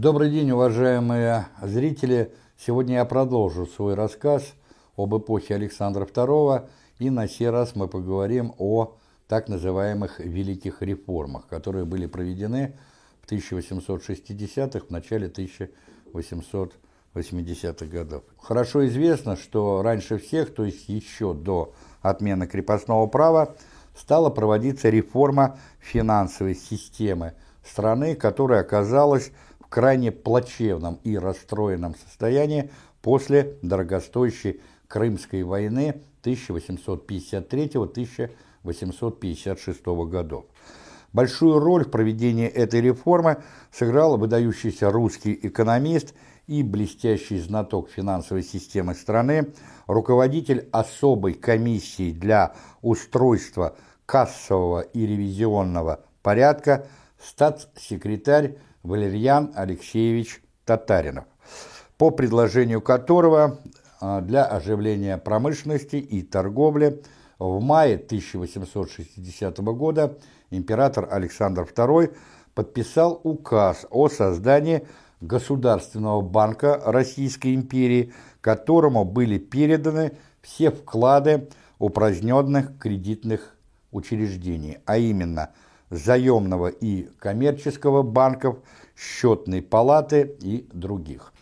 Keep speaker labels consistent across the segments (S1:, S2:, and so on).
S1: Добрый день, уважаемые зрители! Сегодня я продолжу свой рассказ об эпохе Александра II, и на сей раз мы поговорим о так называемых «великих реформах», которые были проведены в 1860-х, в начале 1880-х годов. Хорошо известно, что раньше всех, то есть еще до отмены крепостного права, стала проводиться реформа финансовой системы страны, которая оказалась крайне плачевном и расстроенном состоянии после дорогостоящей Крымской войны 1853-1856 годов. Большую роль в проведении этой реформы сыграл выдающийся русский экономист и блестящий знаток финансовой системы страны, руководитель особой комиссии для устройства кассового и ревизионного порядка, статс-секретарь Валерьян Алексеевич Татаринов, по предложению которого а, для оживления промышленности и торговли в мае 1860 года император Александр II подписал указ о создании Государственного банка Российской империи, которому были переданы все вклады упраздненных кредитных учреждений, а именно – заемного и коммерческого банков, счетной палаты и других.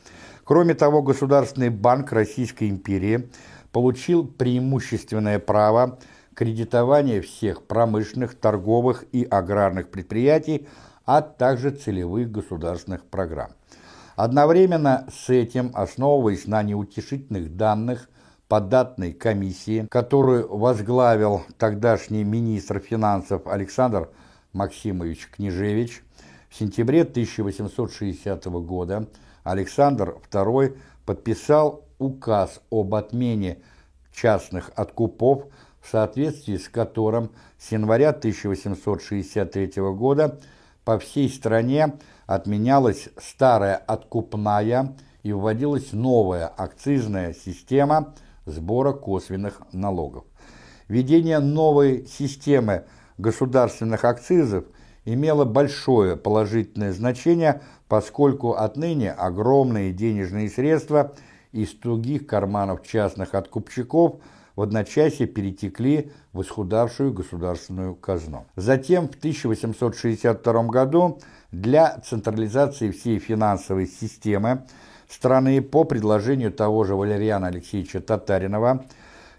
S1: Кроме того, Государственный банк Российской империи получил преимущественное право кредитования всех промышленных, торговых и аграрных предприятий, а также целевых государственных программ. Одновременно с этим, основываясь на неутешительных данных податной комиссии, которую возглавил тогдашний министр финансов Александр Максимович Княжевич, в сентябре 1860 года Александр II подписал указ об отмене частных откупов, в соответствии с которым с января 1863 года по всей стране отменялась старая откупная и вводилась новая акцизная система сбора косвенных налогов. Введение новой системы государственных акцизов имело большое положительное значение, поскольку отныне огромные денежные средства из тугих карманов частных откупщиков в одночасье перетекли в исхудавшую государственную казну. Затем в 1862 году для централизации всей финансовой системы страны по предложению того же Валерьяна Алексеевича Татаринова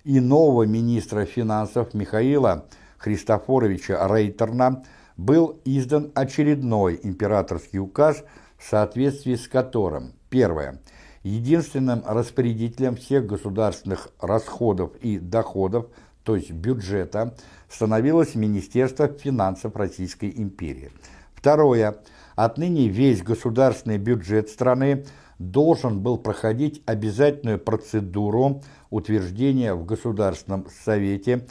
S1: и нового министра финансов Михаила Христофоровича Рейтерна был издан очередной императорский указ, в соответствии с которым, первое, единственным распорядителем всех государственных расходов и доходов, то есть бюджета, становилось Министерство финансов Российской империи. Второе, отныне весь государственный бюджет страны должен был проходить обязательную процедуру утверждения в Государственном Совете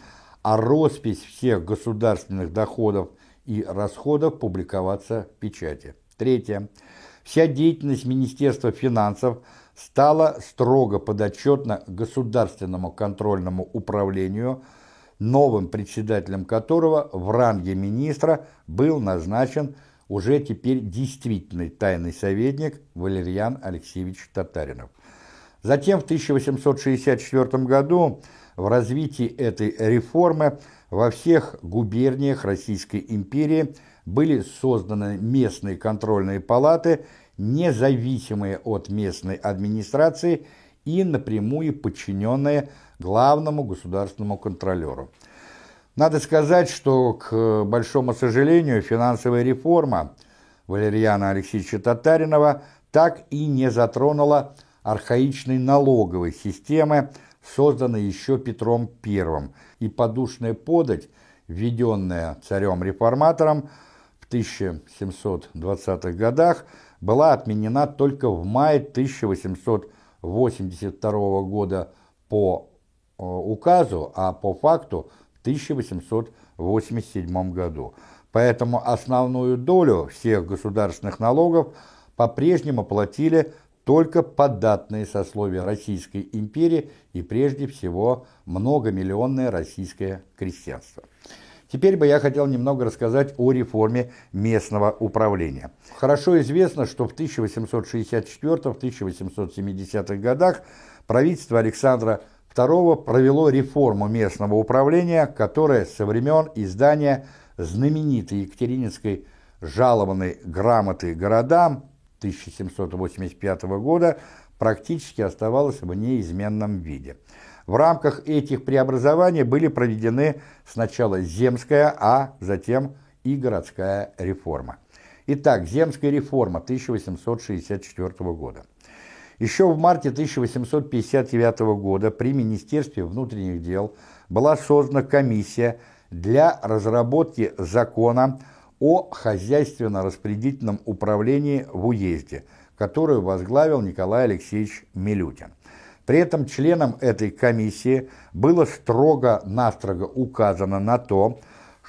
S1: а роспись всех государственных доходов и расходов публиковаться в печати. Третье. Вся деятельность Министерства финансов стала строго подотчетна Государственному контрольному управлению, новым председателем которого в ранге министра был назначен уже теперь действительный тайный советник Валерьян Алексеевич Татаринов. Затем в 1864 году в развитии этой реформы во всех губерниях Российской империи были созданы местные контрольные палаты, независимые от местной администрации и напрямую подчиненные главному государственному контролеру. Надо сказать, что, к большому сожалению, финансовая реформа Валерьяна Алексеевича Татаринова так и не затронула архаичной налоговой системы, созданной еще Петром I, и подушная подать, введенная царем-реформатором в 1720-х годах, была отменена только в мае 1882 года по э, указу, а по факту в 1887 году. Поэтому основную долю всех государственных налогов по-прежнему платили только податные сословия Российской империи и прежде всего многомиллионное российское крестьянство. Теперь бы я хотел немного рассказать о реформе местного управления. Хорошо известно, что в 1864-1870-х годах правительство Александра II провело реформу местного управления, которая со времен издания знаменитой Екатерининской жалованной грамоты городам 1785 года практически оставалась в неизменном виде. В рамках этих преобразований были проведены сначала земская, а затем и городская реформа. Итак, земская реформа 1864 года. Еще в марте 1859 года при Министерстве внутренних дел была создана комиссия для разработки закона о хозяйственно-распределительном управлении в уезде, которую возглавил Николай Алексеевич Милютин. При этом членам этой комиссии было строго-настрого указано на то,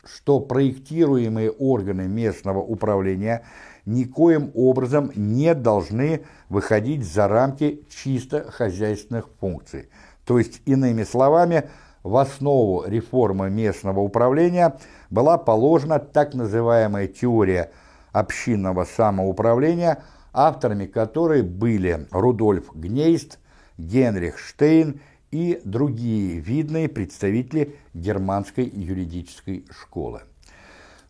S1: что проектируемые органы местного управления никоим образом не должны выходить за рамки чисто хозяйственных функций. То есть, иными словами, в основу реформы местного управления была положена так называемая теория общинного самоуправления, авторами которой были Рудольф Гнейст, Генрих Штейн и другие видные представители германской юридической школы.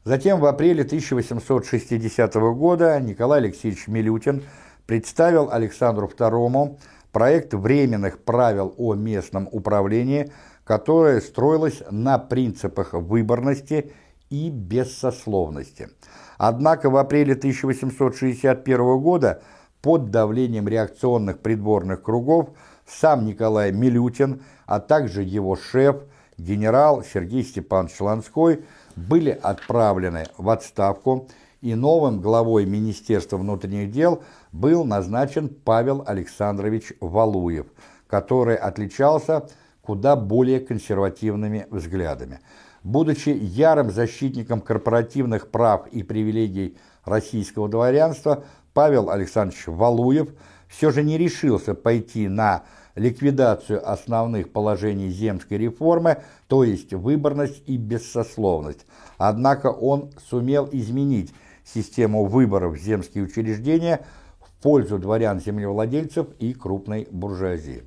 S1: Затем в апреле 1860 года Николай Алексеевич Милютин представил Александру II проект временных правил о местном управлении, которое строилось на принципах выборности и бессословности. Однако в апреле 1861 года под давлением реакционных придворных кругов сам Николай Милютин, а также его шеф, генерал Сергей Степанович Ланской, были отправлены в отставку, и новым главой Министерства внутренних дел был назначен Павел Александрович Валуев, который отличался куда более консервативными взглядами. Будучи ярым защитником корпоративных прав и привилегий российского дворянства, Павел Александрович Валуев все же не решился пойти на ликвидацию основных положений земской реформы, то есть выборность и бессословность. Однако он сумел изменить систему выборов в земские учреждения в пользу дворян-землевладельцев и крупной буржуазии.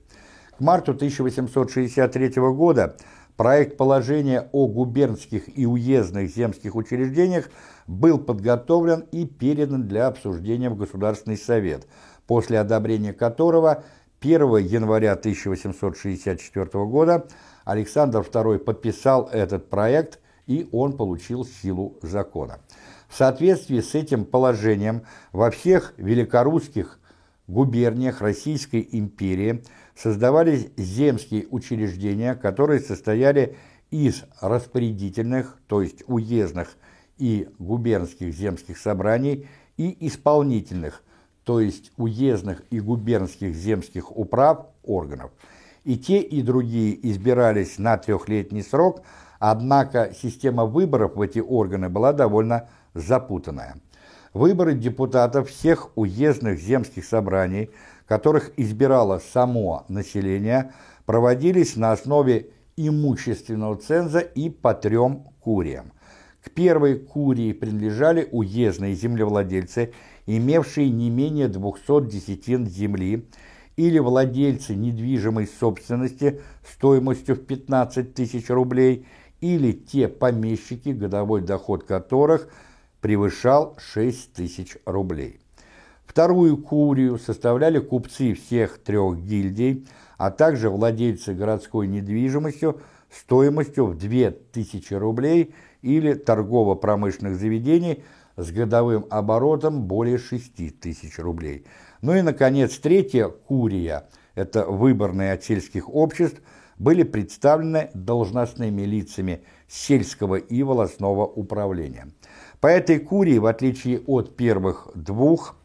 S1: Марту 1863 года проект положения о губернских и уездных земских учреждениях был подготовлен и передан для обсуждения в Государственный совет, после одобрения которого 1 января 1864 года Александр II подписал этот проект, и он получил силу закона. В соответствии с этим положением во всех великорусских губерниях Российской империи создавались земские учреждения, которые состояли из распорядительных, то есть уездных и губернских земских собраний, и исполнительных, то есть уездных и губернских земских управ органов. И те, и другие избирались на трехлетний срок, однако система выборов в эти органы была довольно запутанная. Выборы депутатов всех уездных земских собраний, которых избирало само население, проводились на основе имущественного ценза и по трем куриям. К первой курии принадлежали уездные землевладельцы – имевшие не менее 200 десятин земли или владельцы недвижимой собственности стоимостью в 15 тысяч рублей, или те помещики, годовой доход которых превышал 6 тысяч рублей. Вторую курию составляли купцы всех трех гильдий, а также владельцы городской недвижимостью стоимостью в 2000 рублей или торгово-промышленных заведений – с годовым оборотом более 6 тысяч рублей. Ну и, наконец, третья курия, это выборные от сельских обществ, были представлены должностными лицами сельского и волосного управления. По этой курии, в отличие от первых двух,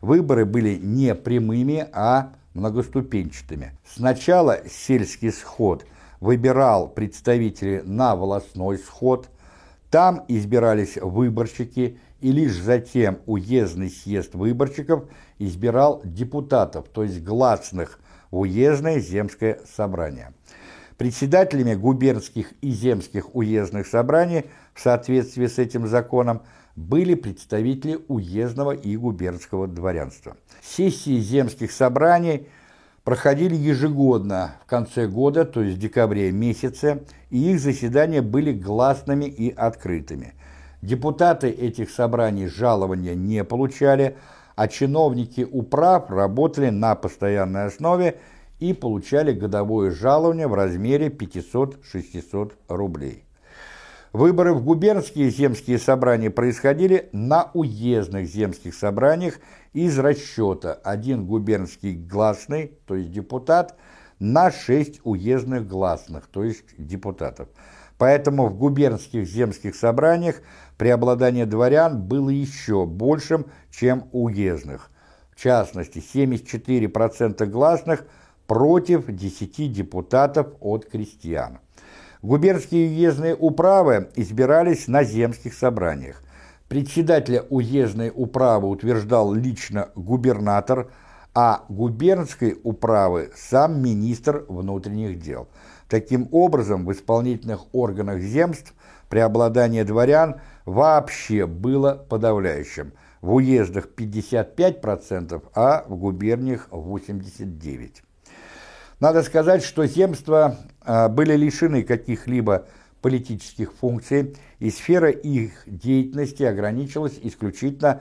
S1: выборы были не прямыми, а многоступенчатыми. Сначала сельский сход выбирал представителей на волосной сход – там избирались выборщики, и лишь затем уездный съезд выборщиков избирал депутатов, то есть гласных, в уездное земское собрание. Председателями губернских и земских уездных собраний в соответствии с этим законом были представители уездного и губернского дворянства. Сессии земских собраний проходили ежегодно в конце года, то есть в декабре месяце, и их заседания были гласными и открытыми. Депутаты этих собраний жалования не получали, а чиновники управ работали на постоянной основе и получали годовое жалование в размере 500-600 рублей. Выборы в губернские земские собрания происходили на уездных земских собраниях из расчета один губернский гласный, то есть депутат, на шесть уездных гласных, то есть депутатов. Поэтому в губернских земских собраниях преобладание дворян было еще большим, чем уездных. В частности, 74% гласных – против 10 депутатов от крестьян. Губернские уездные управы избирались на земских собраниях. Председателя уездной управы утверждал лично губернатор, а губернской управы сам министр внутренних дел. Таким образом, в исполнительных органах земств преобладание дворян вообще было подавляющим. В уездах 55%, а в губерниях 89%. Надо сказать, что земства были лишены каких-либо политических функций, и сфера их деятельности ограничилась исключительно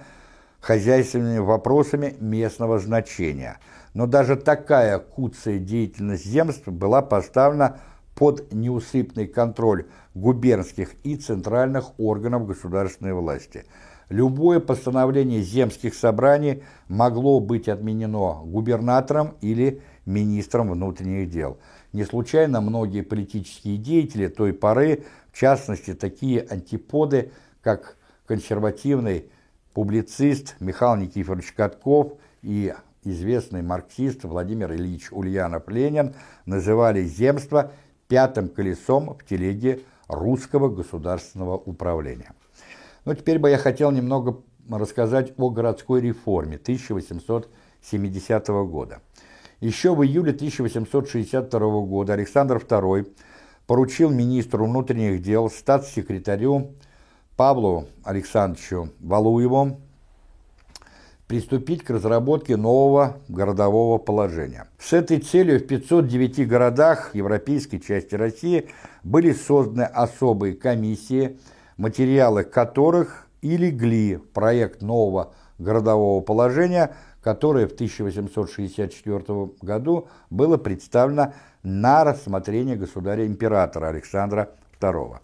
S1: хозяйственными вопросами местного значения. Но даже такая куцая деятельность земств была поставлена под неусыпный контроль губернских и центральных органов государственной власти. Любое постановление земских собраний могло быть отменено губернатором или министром внутренних дел. Не случайно многие политические деятели той поры, в частности такие антиподы, как консервативный публицист Михаил Никифорович Катков и известный марксист Владимир Ильич Ульянов-Ленин, называли земство пятым колесом в телеге русского государственного управления. Но теперь бы я хотел немного рассказать о городской реформе 1870 года. Еще в июле 1862 года Александр II поручил министру внутренних дел, статс-секретарю Павлу Александровичу Валуеву приступить к разработке нового городового положения. С этой целью в 509 городах европейской части России были созданы особые комиссии, материалы которых и легли в проект нового городового положения – которое в 1864 году было представлено на рассмотрение государя-императора Александра II.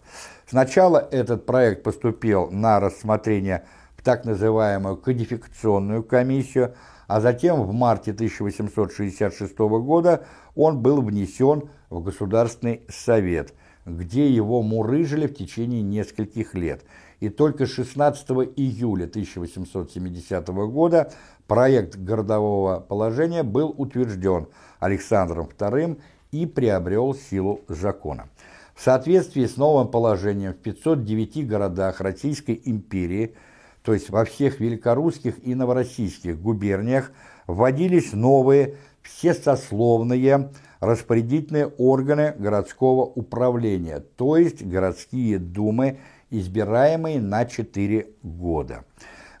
S1: Сначала этот проект поступил на рассмотрение в так называемую кодификационную комиссию, а затем в марте 1866 года он был внесен в Государственный совет, где его мурыжили в течение нескольких лет. И только 16 июля 1870 года Проект городового положения был утвержден Александром II и приобрел силу закона. В соответствии с новым положением в 509 городах Российской империи, то есть во всех великорусских и новороссийских губерниях, вводились новые всесословные распорядительные органы городского управления, то есть городские думы, избираемые на 4 года.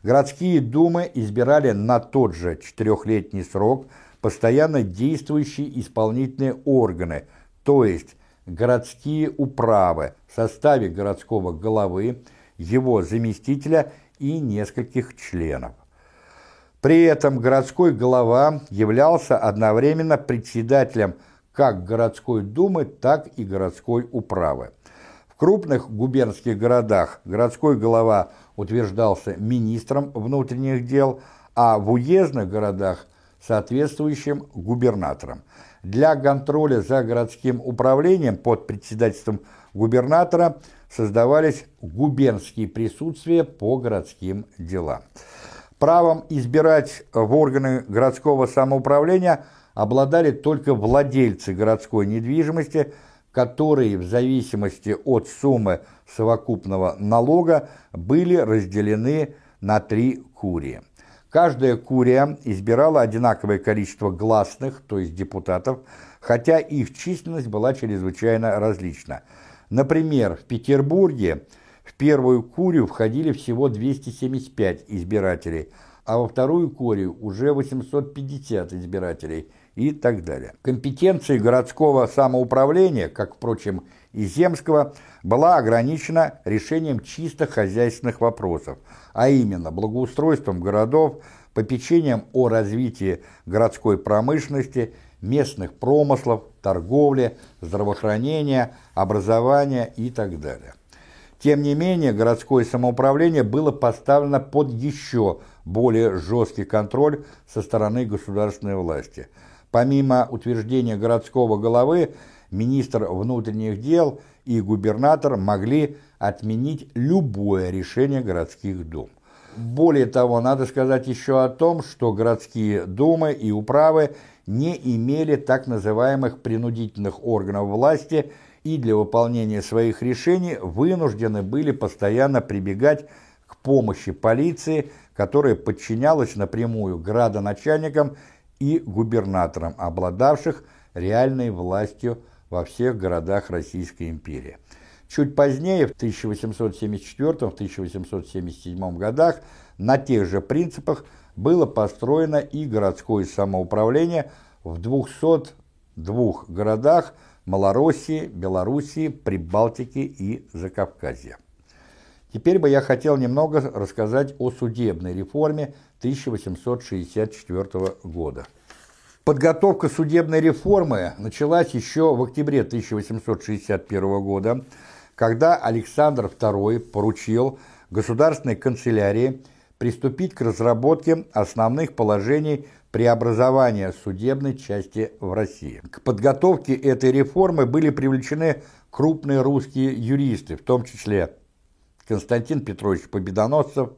S1: Городские думы избирали на тот же четырехлетний срок постоянно действующие исполнительные органы, то есть городские управы в составе городского головы, его заместителя и нескольких членов. При этом городской голова являлся одновременно председателем как городской думы, так и городской управы. В крупных губернских городах городской голова – утверждался министром внутренних дел, а в уездных городах соответствующим губернатором. Для контроля за городским управлением под председательством губернатора создавались губернские присутствия по городским делам. Правом избирать в органы городского самоуправления обладали только владельцы городской недвижимости, которые в зависимости от суммы совокупного налога были разделены на три курии. Каждая курия избирала одинаковое количество гласных, то есть депутатов, хотя их численность была чрезвычайно различна. Например, в Петербурге в первую курию входили всего 275 избирателей, а во вторую курию уже 850 избирателей и так далее. Компетенции городского самоуправления, как, впрочем, и земского, была ограничена решением чисто хозяйственных вопросов, а именно благоустройством городов, попечением о развитии городской промышленности, местных промыслов, торговли, здравоохранения, образования и так далее. Тем не менее, городское самоуправление было поставлено под еще более жесткий контроль со стороны государственной власти. Помимо утверждения городского головы, министр внутренних дел и губернатор могли отменить любое решение городских дум. Более того, надо сказать еще о том, что городские думы и управы не имели так называемых принудительных органов власти и для выполнения своих решений вынуждены были постоянно прибегать к помощи полиции, которая подчинялась напрямую градоначальникам и губернаторам, обладавших реальной властью во всех городах Российской империи. Чуть позднее, в 1874-1877 годах, на тех же принципах было построено и городское самоуправление в 202 городах Малороссии, Белоруссии, Прибалтики и Закавказья. Теперь бы я хотел немного рассказать о судебной реформе 1864 года. Подготовка судебной реформы началась еще в октябре 1861 года, когда Александр II поручил Государственной канцелярии приступить к разработке основных положений преобразования судебной части в России. К подготовке этой реформы были привлечены крупные русские юристы, в том числе Константин Петрович Победоносцев,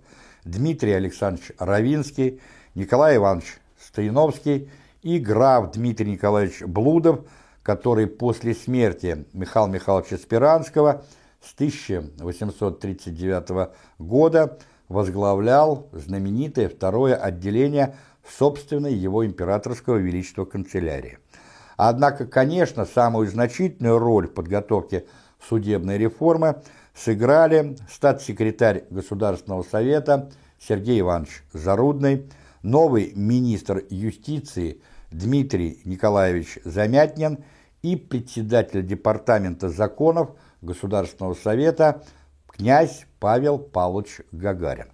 S1: Дмитрий Александрович Равинский, Николай Иванович Стояновский и граф Дмитрий Николаевич Блудов, который после смерти Михаила Михайловича Спиранского с 1839 года возглавлял знаменитое второе отделение собственной его императорского величества канцелярии. Однако, конечно, самую значительную роль в подготовке судебной реформы сыграли статс-секретарь Государственного совета Сергей Иванович Зарудный, новый министр юстиции Дмитрий Николаевич Замятнин и председатель Департамента законов Государственного совета князь Павел Павлович Гагарин.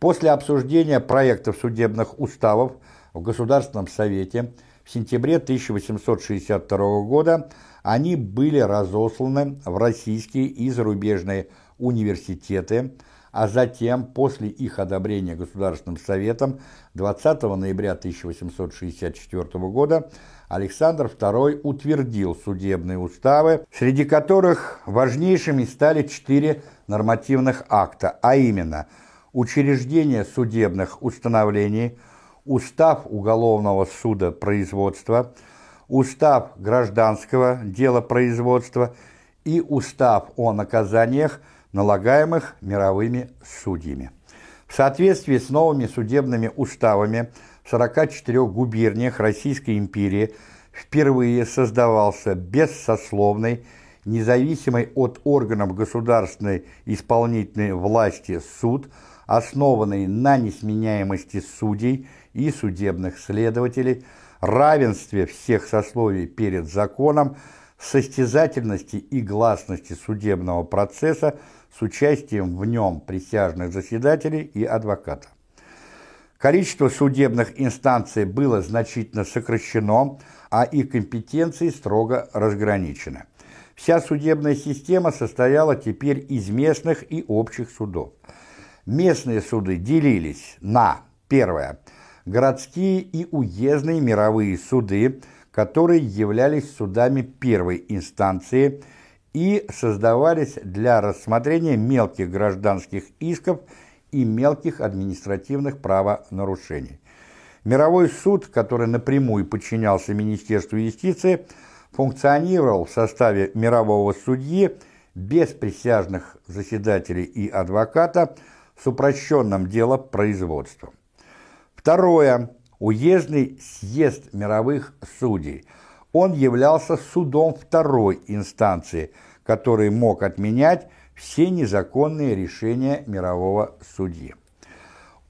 S1: После обсуждения проектов судебных уставов в Государственном совете в сентябре 1862 года они были разосланы в российские и зарубежные университеты, а затем, после их одобрения Государственным Советом 20 ноября 1864 года, Александр II утвердил судебные уставы, среди которых важнейшими стали четыре нормативных акта, а именно учреждение судебных установлений, Устав Уголовного суда производства, Устав гражданского дела производства и Устав о наказаниях налагаемых мировыми судьями. В соответствии с новыми судебными уставами в 44 губерниях Российской империи впервые создавался бессословный, независимый от органов государственной исполнительной власти суд, основанный на несменяемости судей и судебных следователей, равенстве всех сословий перед законом, состязательности и гласности судебного процесса с участием в нем присяжных заседателей и адвокатов. Количество судебных инстанций было значительно сокращено, а их компетенции строго разграничены. Вся судебная система состояла теперь из местных и общих судов. Местные суды делились на, первое, городские и уездные мировые суды, которые являлись судами первой инстанции – и создавались для рассмотрения мелких гражданских исков и мелких административных правонарушений. Мировой суд, который напрямую подчинялся Министерству юстиции, функционировал в составе мирового судьи без присяжных заседателей и адвоката с упрощенным делопроизводством. Второе. Уездный съезд мировых судей. Он являлся судом второй инстанции, который мог отменять все незаконные решения мирового судьи.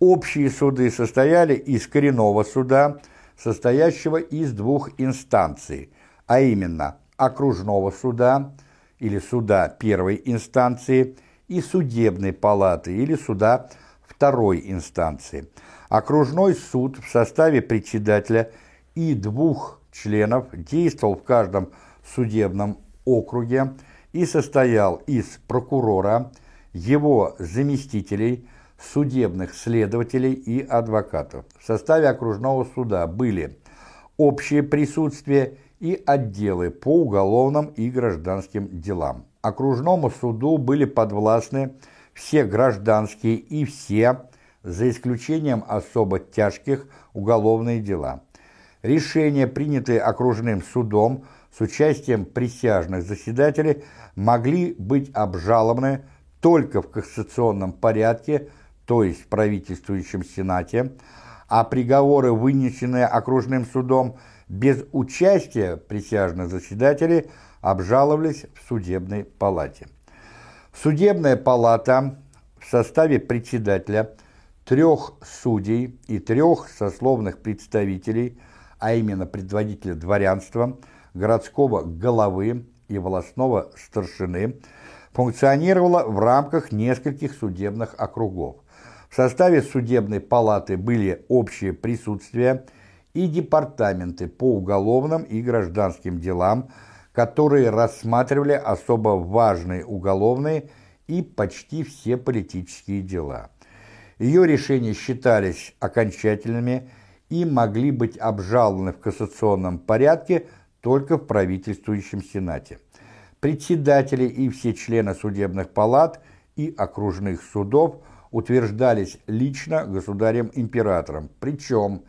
S1: Общие суды состояли из коренного суда, состоящего из двух инстанций, а именно окружного суда или суда первой инстанции и судебной палаты или суда второй инстанции. Окружной суд в составе председателя и двух членов действовал в каждом судебном округе и состоял из прокурора, его заместителей, судебных следователей и адвокатов. В составе окружного суда были общее присутствие и отделы по уголовным и гражданским делам. Окружному суду были подвластны все гражданские и все, за исключением особо тяжких, уголовные дела. Решения, принятые окружным судом с участием присяжных заседателей, могли быть обжалованы только в кассационном порядке, то есть в правительствующем Сенате, а приговоры, вынесенные окружным судом без участия присяжных заседателей, обжаловались в судебной палате. Судебная палата в составе председателя, трех судей и трех сословных представителей, а именно предводителя дворянства, городского головы и волосного старшины, функционировала в рамках нескольких судебных округов. В составе судебной палаты были общее присутствие и департаменты по уголовным и гражданским делам, которые рассматривали особо важные уголовные и почти все политические дела. Ее решения считались окончательными и могли быть обжалованы в кассационном порядке только в правительствующем Сенате. Председатели и все члены судебных палат и окружных судов утверждались лично государем-императором, причем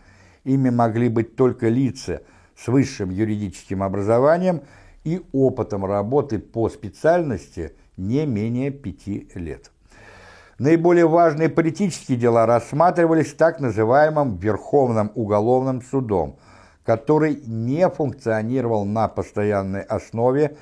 S1: ими могли быть только лица с высшим юридическим образованием – и опытом работы по специальности не менее пяти лет. Наиболее важные политические дела рассматривались так называемым Верховным уголовным судом, который не функционировал на постоянной основе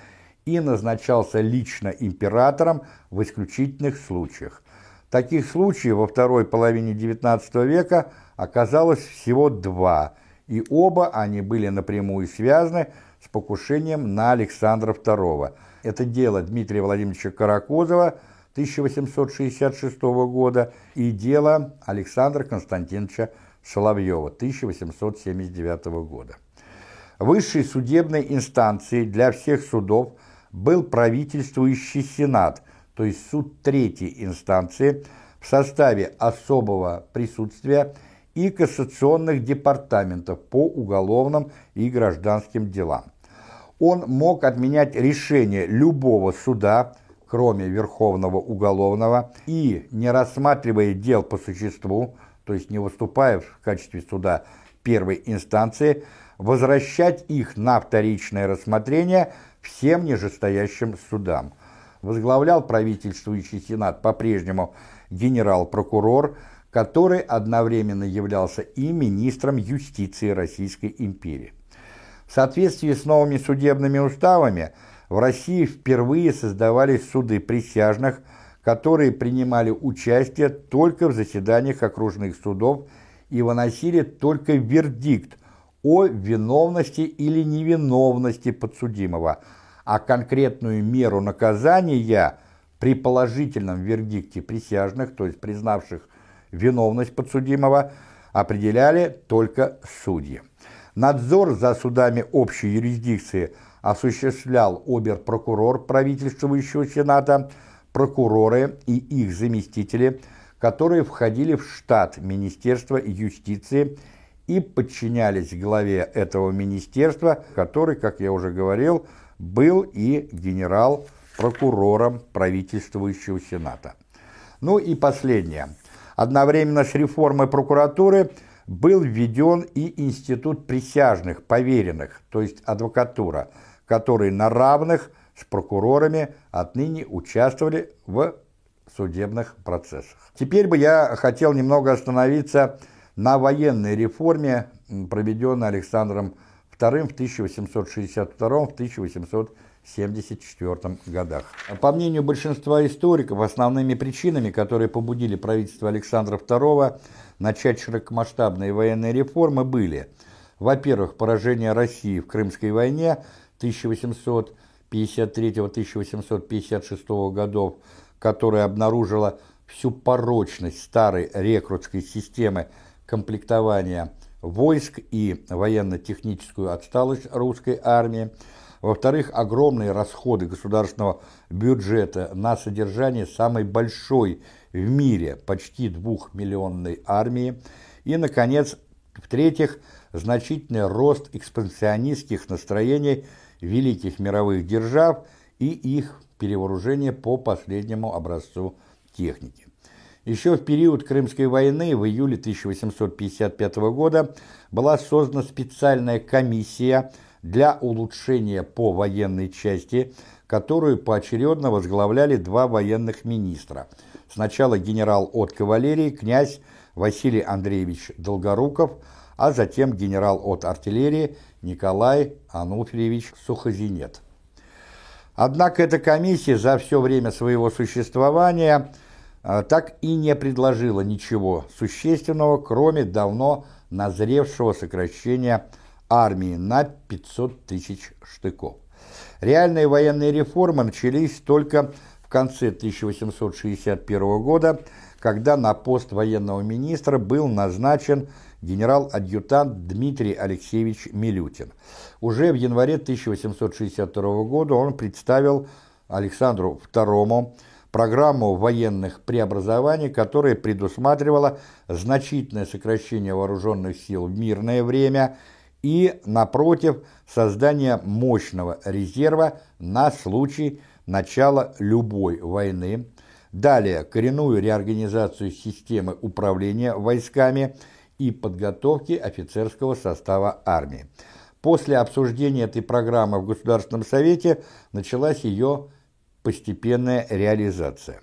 S1: и назначался лично императором в исключительных случаях. Таких случаев во второй половине XIX века оказалось всего два, и оба они были напрямую связаны с покушением на Александра II. Это дело Дмитрия Владимировича Каракозова 1866 года и дело Александра Константиновича Соловьева 1879 года. Высшей судебной инстанцией для всех судов был правительствующий Сенат, то есть суд третьей инстанции в составе особого присутствия и кассационных департаментов по уголовным и гражданским делам. Он мог отменять решение любого суда, кроме Верховного уголовного, и, не рассматривая дел по существу, то есть не выступая в качестве суда первой инстанции, возвращать их на вторичное рассмотрение всем нижестоящим судам. Возглавлял правительствующий сенат по-прежнему генерал-прокурор который одновременно являлся и министром юстиции Российской империи. В соответствии с новыми судебными уставами в России впервые создавались суды присяжных, которые принимали участие только в заседаниях окружных судов и выносили только вердикт о виновности или невиновности подсудимого, а конкретную меру наказания при положительном вердикте присяжных, то есть признавших виновность подсудимого определяли только судьи. Надзор за судами общей юрисдикции осуществлял обер-прокурор правительствующего Сената, прокуроры и их заместители, которые входили в штат Министерства юстиции и подчинялись главе этого министерства, который, как я уже говорил, был и генерал-прокурором правительствующего Сената. Ну и последнее – Одновременно с реформой прокуратуры был введен и институт присяжных, поверенных, то есть адвокатура, которые на равных с прокурорами отныне участвовали в судебных процессах. Теперь бы я хотел немного остановиться на военной реформе, проведенной Александром II в 1862-1874 годах. По мнению большинства историков, основными причинами, которые побудили правительство Александра II начать широкомасштабные военные реформы, были, во-первых, поражение России в Крымской войне 1853-1856 годов, которая обнаружила всю порочность старой рекрутской системы комплектования войск и военно-техническую отсталость русской армии, во-вторых, огромные расходы государственного бюджета на содержание самой большой в мире почти двухмиллионной армии, и, наконец, в-третьих, значительный рост экспансионистских настроений великих мировых держав и их перевооружение по последнему образцу техники. Еще в период Крымской войны в июле 1855 года была создана специальная комиссия для улучшения по военной части, которую поочередно возглавляли два военных министра. Сначала генерал от кавалерии князь Василий Андреевич Долгоруков, а затем генерал от артиллерии Николай Ануфриевич Сухозинет. Однако эта комиссия за все время своего существования – а, так и не предложила ничего существенного, кроме давно назревшего сокращения армии на 500 тысяч штыков. Реальные военные реформы начались только в конце 1861 года, когда на пост военного министра был назначен генерал-адъютант Дмитрий Алексеевич Милютин. Уже в январе 1862 года он представил Александру II программу военных преобразований, которая предусматривала значительное сокращение вооруженных сил в мирное время и, напротив, создание мощного резерва на случай начала любой войны. Далее, коренную реорганизацию системы управления войсками и подготовки офицерского состава армии. После обсуждения этой программы в Государственном Совете началась ее постепенная реализация.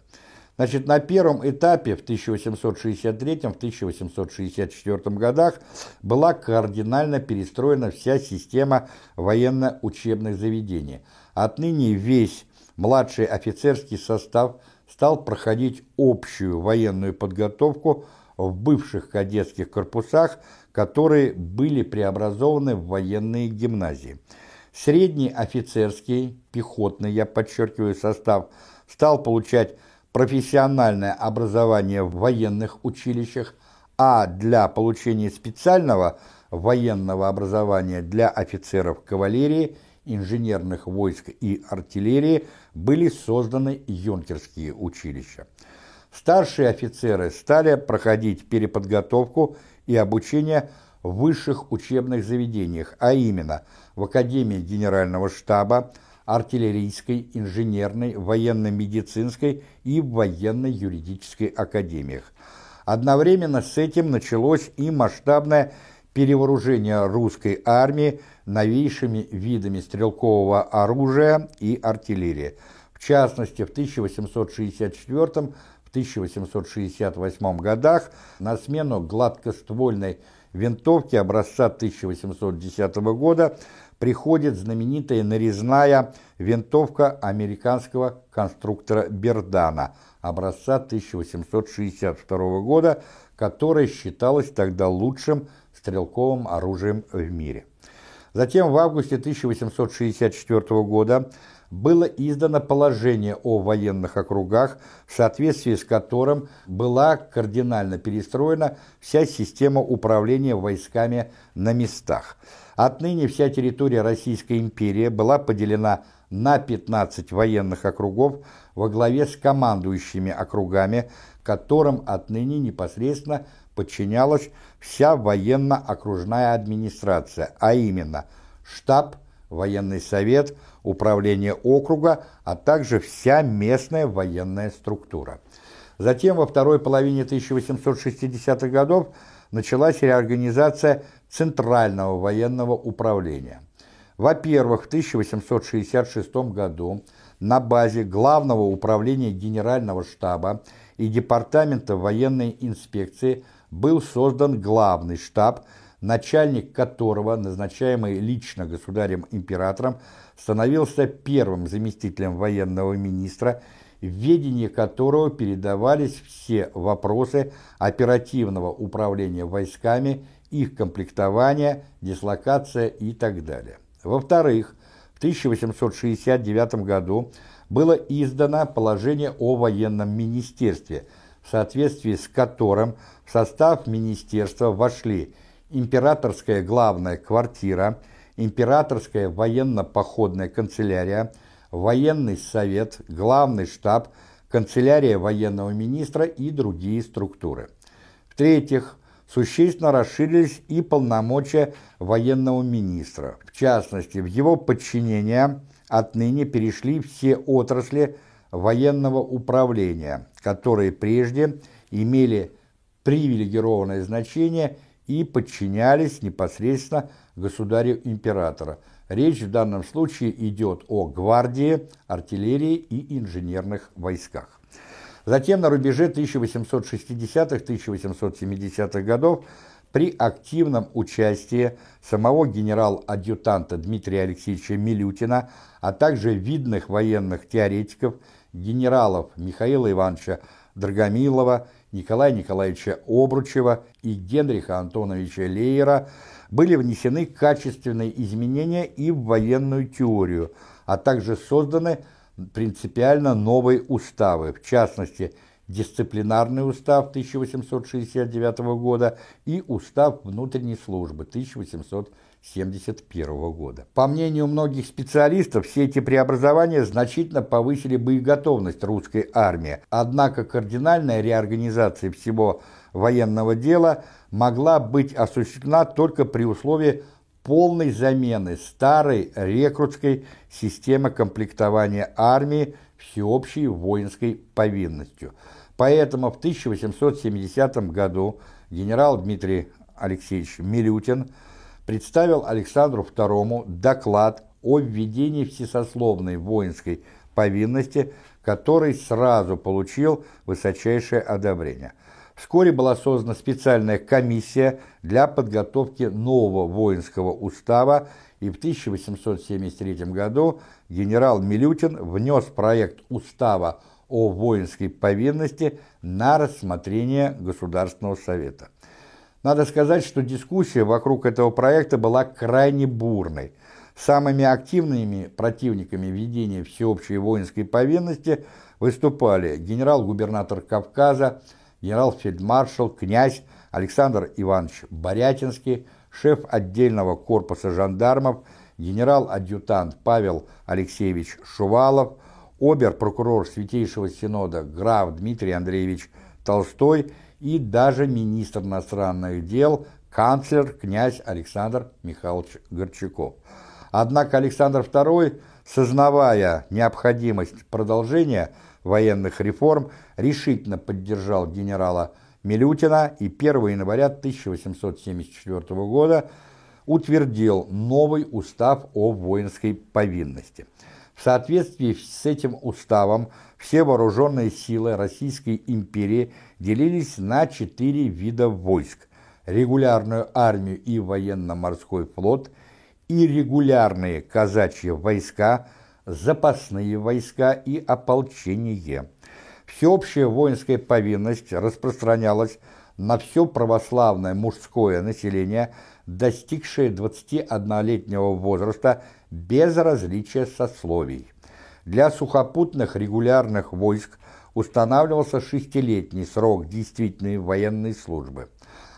S1: Значит, на первом этапе в 1863-1864 годах была кардинально перестроена вся система военно-учебных заведений. Отныне весь младший офицерский состав стал проходить общую военную подготовку в бывших кадетских корпусах, которые были преобразованы в военные гимназии. Средний офицерский, пехотный, я подчеркиваю, состав стал получать профессиональное образование в военных училищах, а для получения специального военного образования для офицеров кавалерии, инженерных войск и артиллерии были созданы юнкерские училища. Старшие офицеры стали проходить переподготовку и обучение в высших учебных заведениях, а именно в Академии Генерального штаба, артиллерийской, инженерной, военно-медицинской и военно-юридической академиях. Одновременно с этим началось и масштабное перевооружение русской армии новейшими видами стрелкового оружия и артиллерии. В частности, в 1864 1868 годах на смену гладкоствольной винтовки образца 1810 года приходит знаменитая нарезная винтовка американского конструктора Бердана образца 1862 года, которая считалась тогда лучшим стрелковым оружием в мире. Затем в августе 1864 года было издано положение о военных округах, в соответствии с которым была кардинально перестроена вся система управления войсками на местах. Отныне вся территория Российской империи была поделена на 15 военных округов во главе с командующими округами, которым отныне непосредственно подчинялась вся военно-окружная администрация, а именно штаб, военный совет, управление округа, а также вся местная военная структура. Затем во второй половине 1860-х годов началась реорганизация Центрального военного управления. Во-первых, в 1866 году на базе Главного управления Генерального штаба и Департамента военной инспекции был создан главный штаб, начальник которого, назначаемый лично государем-императором, становился первым заместителем военного министра, в ведение которого передавались все вопросы оперативного управления войсками, их комплектования, дислокация и так далее. Во-вторых, в 1869 году было издано положение о военном министерстве, в соответствии с которым в состав министерства вошли императорская главная квартира, императорская военно-походная канцелярия, военный совет, главный штаб, канцелярия военного министра и другие структуры. В-третьих, существенно расширились и полномочия военного министра. В частности, в его подчинение отныне перешли все отрасли военного управления, которые прежде имели привилегированное значение и подчинялись непосредственно государю-императора. Речь в данном случае идет о гвардии, артиллерии и инженерных войсках. Затем на рубеже 1860-1870-х годов при активном участии самого генерал-адъютанта Дмитрия Алексеевича Милютина, а также видных военных теоретиков, генералов Михаила Ивановича Драгомилова, Николая Николаевича Обручева и Генриха Антоновича Лейера были внесены качественные изменения и в военную теорию, а также созданы принципиально новые уставы, в частности, дисциплинарный устав 1869 года и устав внутренней службы 1871 года. По мнению многих специалистов, все эти преобразования значительно повысили боеготовность русской армии, однако кардинальная реорганизация всего военного дела могла быть осуществлена только при условии полной замены старой рекрутской системы комплектования армии всеобщей воинской повинностью. Поэтому в 1870 году генерал Дмитрий Алексеевич Милютин представил Александру II доклад о введении всесословной воинской повинности, который сразу получил высочайшее одобрение. Вскоре была создана специальная комиссия для подготовки нового воинского устава, и в 1873 году генерал Милютин внес проект устава о воинской повинности на рассмотрение Государственного совета. Надо сказать, что дискуссия вокруг этого проекта была крайне бурной. Самыми активными противниками введения всеобщей воинской повинности выступали генерал-губернатор Кавказа, генерал-фельдмаршал, князь Александр Иванович Борятинский, шеф отдельного корпуса жандармов, генерал-адъютант Павел Алексеевич Шувалов, обер-прокурор Святейшего Синода граф Дмитрий Андреевич Толстой и даже министр иностранных дел, канцлер князь Александр Михайлович Горчаков. Однако Александр II, сознавая необходимость продолжения военных реформ, решительно поддержал генерала Милютина и 1 января 1874 года утвердил новый устав о воинской повинности. В соответствии с этим уставом все вооруженные силы Российской империи делились на четыре вида войск – регулярную армию и военно-морской флот, и регулярные казачьи войска, запасные войска и ополчение. Всеобщая воинская повинность распространялась на все православное мужское население, достигшее 21-летнего возраста без различия сословий. Для сухопутных регулярных войск устанавливался шестилетний срок действительной военной службы.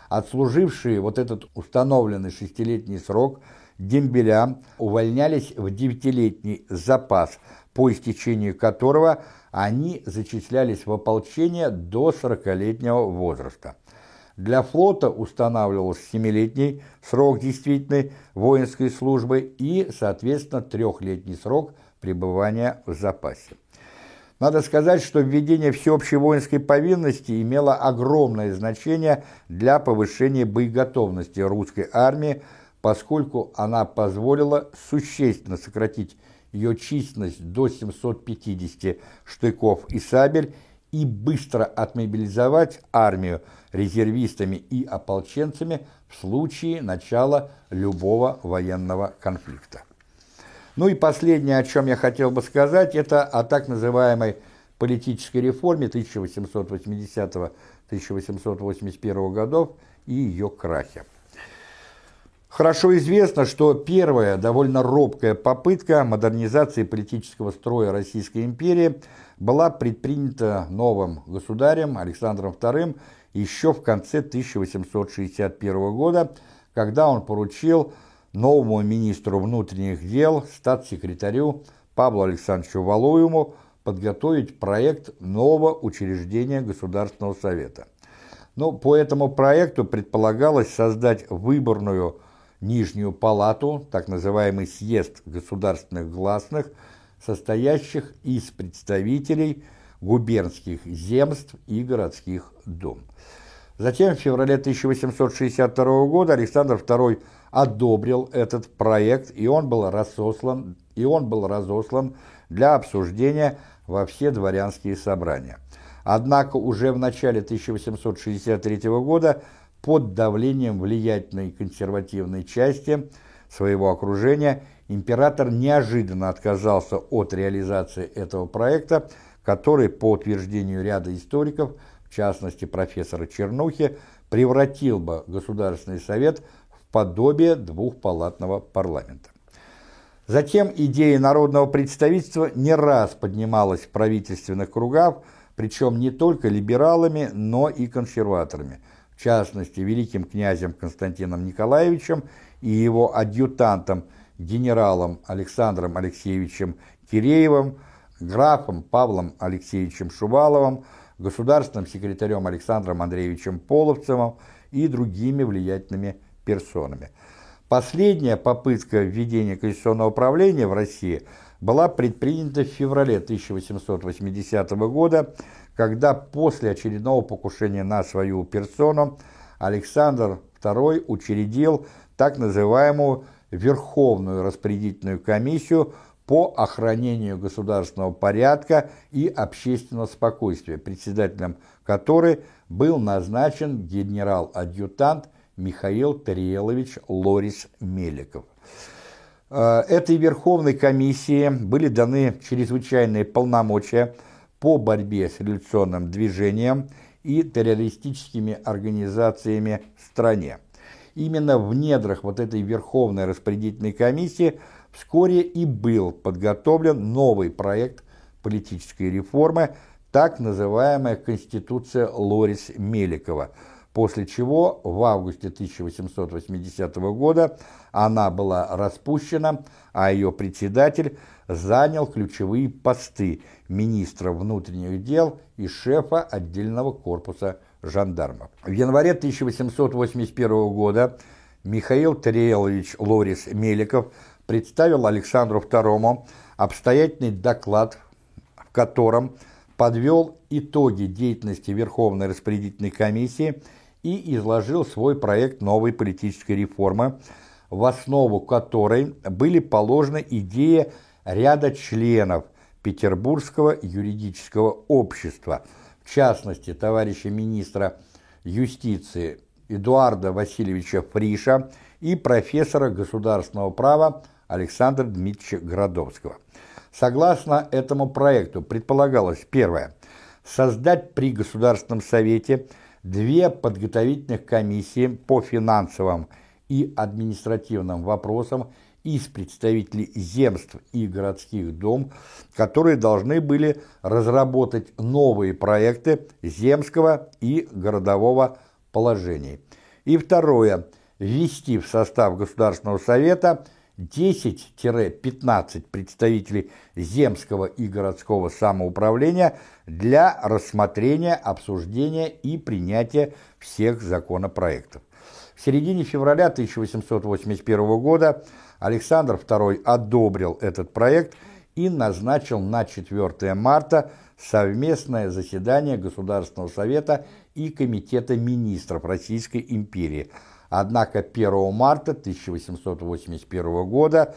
S1: Отслужившие вот этот установленный шестилетний срок дембеля увольнялись в девятилетний запас, по истечению которого они зачислялись в ополчение до 40-летнего возраста. Для флота устанавливался семилетний срок действительной воинской службы и, соответственно, трехлетний срок пребывания в запасе. Надо сказать, что введение всеобщей воинской повинности имело огромное значение для повышения боеготовности русской армии, поскольку она позволила существенно сократить ее численность до 750 штыков и сабель и быстро отмобилизовать армию резервистами и ополченцами в случае начала любого военного конфликта. Ну и последнее, о чем я хотел бы сказать, это о так называемой политической реформе 1880-1881 годов и ее крахе. Хорошо известно, что первая довольно робкая попытка модернизации политического строя Российской империи была предпринята новым государем Александром II еще в конце 1861 года, когда он поручил новому министру внутренних дел, статс-секретарю Павлу Александровичу Валуеву подготовить проект нового учреждения Государственного Совета. Но по этому проекту предполагалось создать выборную Нижнюю палату, так называемый съезд государственных гласных, состоящих из представителей губернских земств и городских дум. Затем в феврале 1862 года Александр II одобрил этот проект, и он был разослан, и он был разослан для обсуждения во все дворянские собрания. Однако уже в начале 1863 года под давлением влиятельной консервативной части своего окружения император неожиданно отказался от реализации этого проекта, который, по утверждению ряда историков, в частности профессора Чернухи, превратил бы Государственный совет подобие двухпалатного парламента. Затем идея народного представительства не раз поднималась в правительственных кругах, причем не только либералами, но и консерваторами – в частности великим князем Константином Николаевичем и его адъютантом генералом Александром Алексеевичем Киреевым, графом Павлом Алексеевичем Шуваловым, государственным секретарем Александром Андреевичем Половцевым и другими влиятельными персонами. Последняя попытка введения конституционного управления в России была предпринята в феврале 1880 года когда после очередного покушения на свою персону Александр II учредил так называемую Верховную распорядительную комиссию по охранению государственного порядка и общественного спокойствия, председателем которой был назначен генерал-адъютант Михаил Тариелович Лорис Меликов. Э, этой Верховной комиссии были даны чрезвычайные полномочия – по борьбе с революционным движением и террористическими организациями в стране. Именно в недрах вот этой Верховной распорядительной комиссии вскоре и был подготовлен новый проект политической реформы, так называемая Конституция Лорис Меликова, после чего в августе 1880 года она была распущена, а ее председатель занял ключевые посты министра внутренних дел и шефа отдельного корпуса жандармов. В январе 1881 года Михаил Тариелович Лорис Меликов представил Александру II обстоятельный доклад, в котором подвел итоги деятельности Верховной распорядительной комиссии и изложил свой проект новой политической реформы, в основу которой были положены идеи ряда членов Петербургского юридического общества, в частности, товарища министра юстиции Эдуарда Васильевича Фриша и профессора государственного права Александра Дмитриевича Градовского. Согласно этому проекту предполагалось, первое, создать при Государственном Совете две подготовительных комиссии по финансовым и административным вопросам из представителей земств и городских дом, которые должны были разработать новые проекты земского и городового положений. И второе. Ввести в состав Государственного совета 10-15 представителей земского и городского самоуправления для рассмотрения, обсуждения и принятия всех законопроектов. В середине февраля 1881 года Александр II одобрил этот проект и назначил на 4 марта совместное заседание Государственного совета и Комитета министров Российской империи. Однако 1 марта 1881 года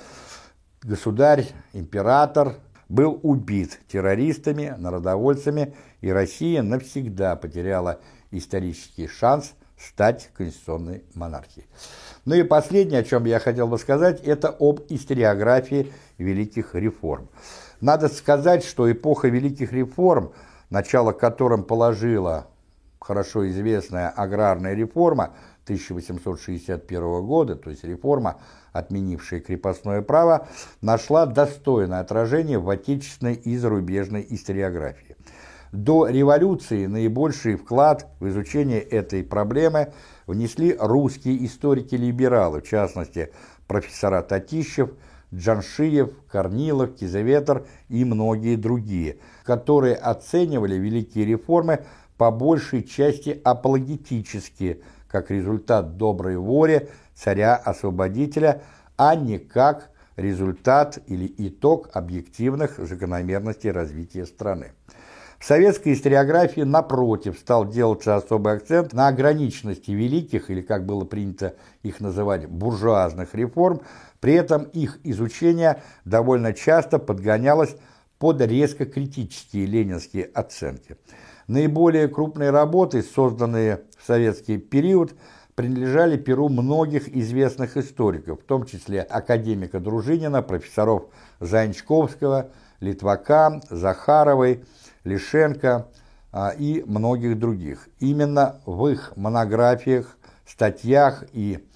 S1: государь, император, был убит террористами, народовольцами, и Россия навсегда потеряла исторический шанс стать конституционной монархией. Ну и последнее, о чем я хотел бы сказать, это об историографии великих реформ. Надо сказать, что эпоха великих реформ, начало которым положила хорошо известная аграрная реформа 1861 года, то есть реформа, отменившая крепостное право, нашла достойное отражение в отечественной и зарубежной историографии. До революции наибольший вклад в изучение этой проблемы внесли русские историки-либералы, в частности, профессора Татищев, Джаншиев, Корнилов, Кизаветер и многие другие, которые оценивали великие реформы по большей части апологетически, как результат доброй воли царя-освободителя, а не как результат или итог объективных закономерностей развития страны. В советской историографии, напротив, стал делаться особый акцент на ограниченности великих, или как было принято их называть, буржуазных реформ, при этом их изучение довольно часто подгонялось под резко критические ленинские оценки. Наиболее крупные работы, созданные в советский период, принадлежали перу многих известных историков, в том числе академика Дружинина, профессоров Занчковского, Литвака, Захаровой, Лишенко а, и многих других. Именно в их монографиях, статьях и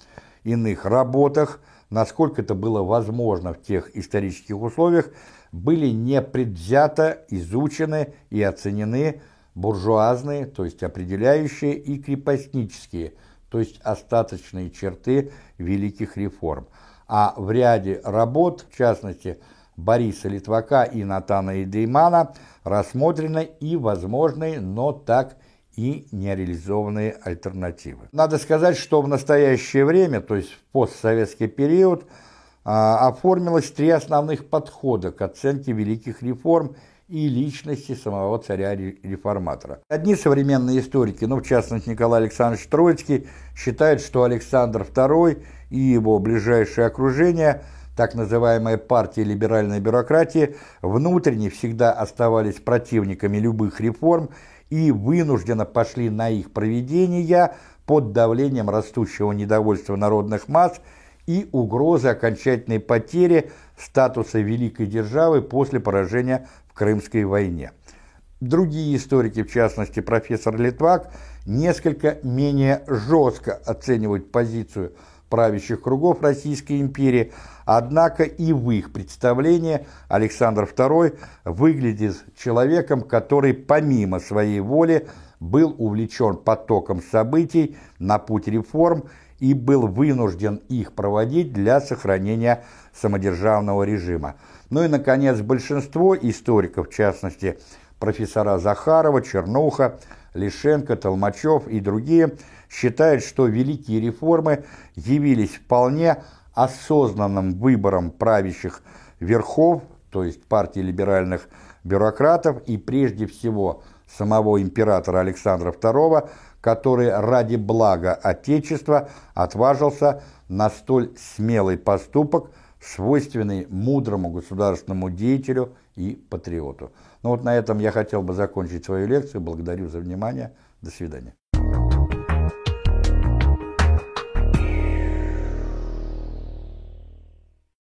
S1: иных работах, насколько это было возможно в тех исторических условиях, были непредвзято изучены и оценены буржуазные, то есть определяющие, и крепостнические, то есть остаточные черты великих реформ. А в ряде работ, в частности, Бориса Литвака и Натана Идеймана рассмотрены и возможные, но так и нереализованные альтернативы. Надо сказать, что в настоящее время, то есть в постсоветский период, а, оформилось три основных подхода к оценке великих реформ и личности самого царя-реформатора. Одни современные историки, ну в частности Николай Александрович Троицкий, считают, что Александр II и его ближайшее окружение – так называемая партия либеральной бюрократии, внутренне всегда оставались противниками любых реформ и вынужденно пошли на их проведение под давлением растущего недовольства народных масс и угрозы окончательной потери статуса великой державы после поражения в Крымской войне. Другие историки, в частности профессор Литвак, несколько менее жестко оценивают позицию правящих кругов Российской империи, однако и в их представлении Александр II выглядит человеком, который помимо своей воли был увлечен потоком событий на путь реформ и был вынужден их проводить для сохранения самодержавного режима. Ну и, наконец, большинство историков, в частности, профессора Захарова, Чернуха, Лишенко, Толмачев и другие – считает, что великие реформы явились вполне осознанным выбором правящих верхов, то есть партии либеральных бюрократов и прежде всего самого императора Александра II, который ради блага Отечества отважился на столь смелый поступок, свойственный мудрому государственному деятелю и патриоту. Ну вот на этом я хотел бы закончить свою лекцию. Благодарю за внимание. До свидания.